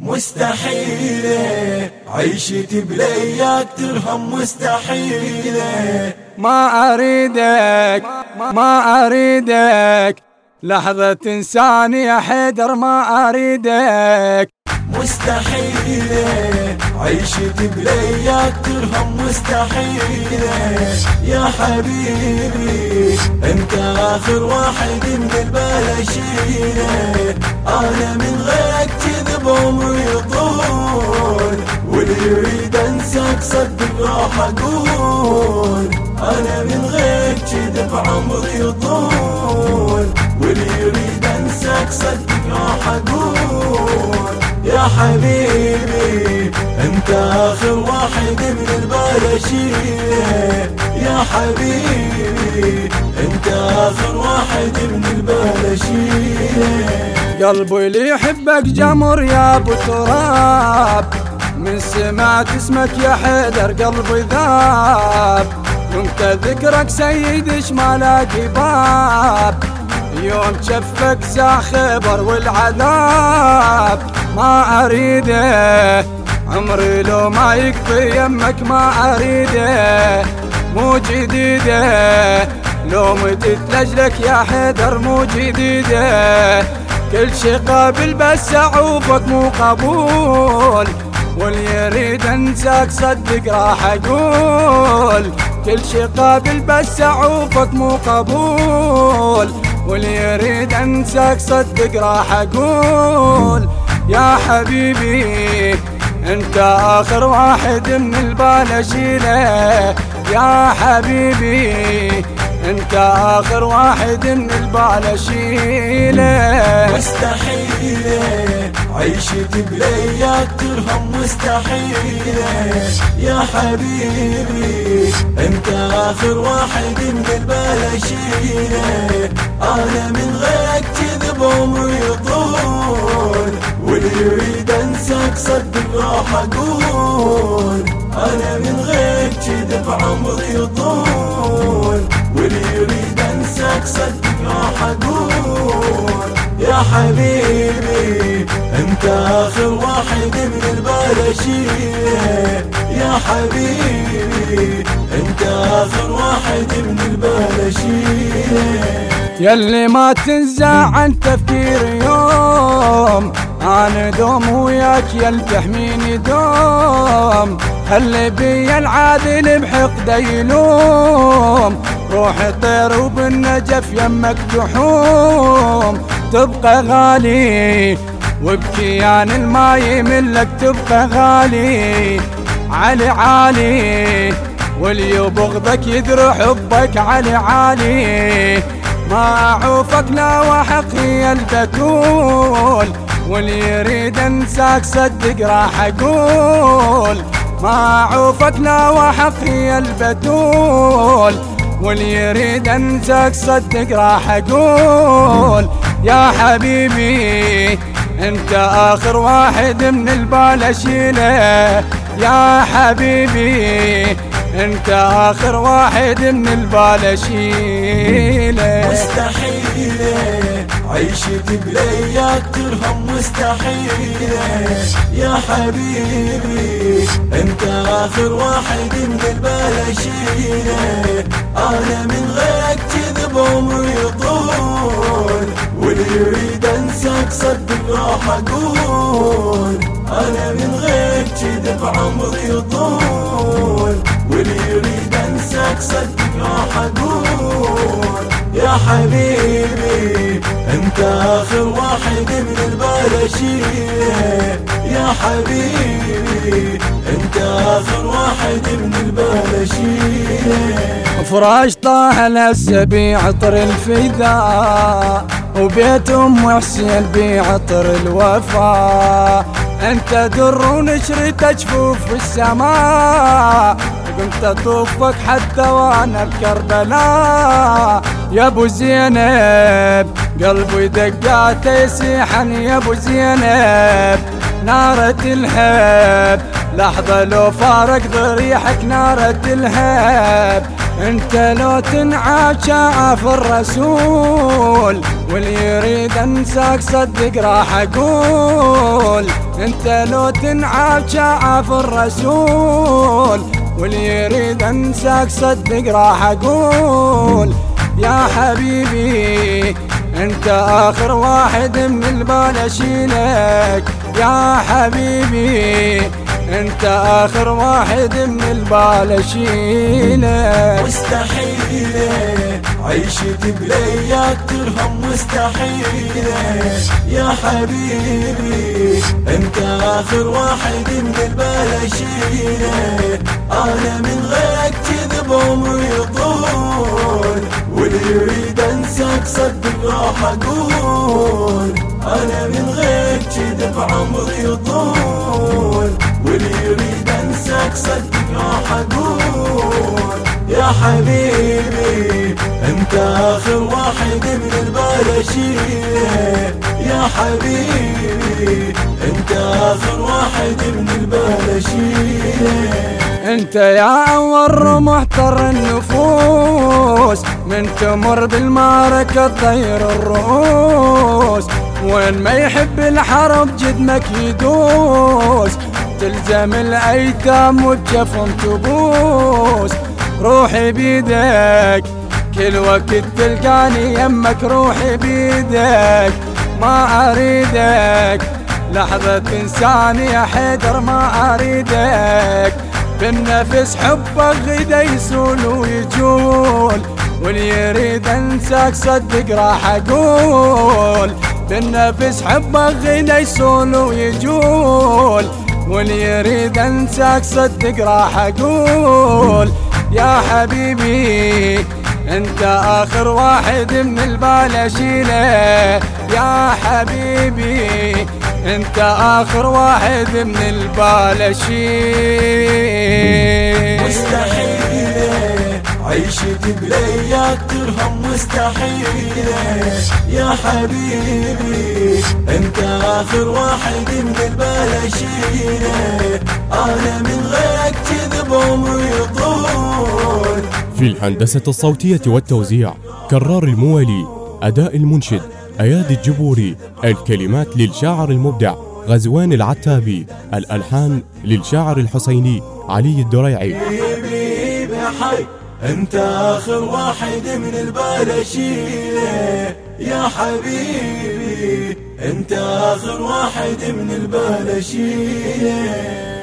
مستحيلة. عيشتي بلياك ترهم مستحيلة. ما أريدك ما أريدك. لحظة إنسان يا حيدر ما أريدك. مستحيلة. عيشتي بلياك ترهم مستحيلة. يا حبيبي أنت آخر واحد من البلاشيلة أنا من غيرك انساك صدق راح أقول أنا من غيرك كذب عمري يطول. واللي يريد أنساك صدق راح أقول يا حبيبي أنت آخر واحد من البلاشية يا حبيبي أنت آخر واحد من البلاشية قلبي اللي يحبك جمر يا أبو تراب. من سمعت اسمك يا حيدر قلبي ذاب. كنت ذكرك سيد شمالك باب يوم شفك خبر والعذاب. ما أريده عمري لو ما يكفي يمك ما أريده. مو جديده لو متت لجلك يا حيدر مو جديده. كل شي قابل بس أعوفك مو قبول. واللي يريد انساك صدق راح أقول كل شي قابل بس اعوفك مو قبول. واللي يريد انساك صدق راح أقول يا حبيبي انت اخر واحد من البال اشيله يا حبيبي انت اخر واحد من البال اشيله مستحيله عيشتي بلياك ترهم مستحيله يا حبيبي أنت آخر واحد من البال أنا من غيرك كذب عمري يطول واللي يريد أنساك صدق راح أقول. أنا من غيرك كذب عمري يطول واللي يريد أنساك صدق راح أقول. يا حبيبي أنت آخر واحد من البلاشية يا حبيبي أنت آخر واحد من البلاشية يلي ما تنزع عن تفكير يوم أنا دوم وياك يل تحميني دوم خلي بي العادل بحقده يلوم. روحي طير وبالنجف يمك تحوم تبقى غالي. وبكيان الماي منك تبقى غالي. علي عالي واللي يبغضك يدري حبك علي عالي. ما أعوفك لا وحقي البتول واللي يريد أنساك صدق راح أقول. ما أعوفك لا وحقي البتول واللي يريد انساك صدق راح أقول يا حبيبي أنت آخر واحد من البال اشيله يا حبيبي أنت آخر واحد من البال شيله مستحيلة عيشتي بلياك ترهم مستحيلة يا حبيبي أنت آخر واحد من البلاشيلة أنا من غيرك كذب عمري يطول واللي يريد أنساك صدق راح أقول. أنا من غيرك كذب عمري يطول. واللي يريد أنساك صدق راح أقول حبيبي أنت آخر واحد من البلاشية يا حبيبي أنت آخر واحد من البلاشية فراش طه هسه بعطر الفداء وبيت أم حسين بعطر الوفاء. أنت در ونشرت جفوف في السماء كنت أطوفك حتى وأنا بكربلاء يا أبو زينب قلبي دقات يسيحن. يا أبو زينب نارة الهب. لحظة لو فارق ضريحك نارة الهب. أنت لو تنعاد شاف الرسول واللي يريد أنساك صدق راح أقول. أنت لو تنعاد شاف الرسول واللي يريد انساك صدق راح أقول يا حبيبي انت آخر واحد من البال أشيلك. يا حبيبي انت آخر واحد من البال أشيلك. مستحيلة عيشتي بلياك ترهم مستحيلة يا حبيبي أنت آخر واحد من البال أنا من غيرك كذب عمري يطول واللي يريد أنساك صدق راح أقول أنا من غيرك كذب عمري يطول واللي يريد أنساك صدق راح أقول يا حبيبي انت اخر واحد من البال اشيله يا حبيبي انت اخر واحد من البال اشيله انت يا اول رمح النفوس من تمر بالمعركة تطير الرؤوس. وين ما يحب الحرب جدمك يدوس تلزم الأيتام وبجفن تبوس. روحي بيدك كل وقت تلقاني يمك روحي بيدك ما أريدك. لحظة تنساني يا حيدر ما أريدك. بالنفس حبك غدا يسول ويجول واللي يريد أنساك صدق راح أقول. بالنفس حبك غدا يسول ويجول واللي يريد أنساك صدق راح أقول. يا حبيبي انت آخر واحد من البال اشيله يا حبيبي انت آخر واحد من البال اشيله مستحيلة. عيشتي بلياك ترهم مستحيلة. يا حبيبي انت آخر واحد من البال اشيله أنا من غيرك كذب عمري يطول في الهندسة الصوتية والتوزيع كرار المولي أداء المنشد أيادي الجبوري الكلمات للشاعر المبدع غزوان العتابي الألحان للشاعر الحسيني علي الدريعي. بحي أنت آخر واحد من البال اشيله يا حبيبي أنت آخر واحد من البال اشيله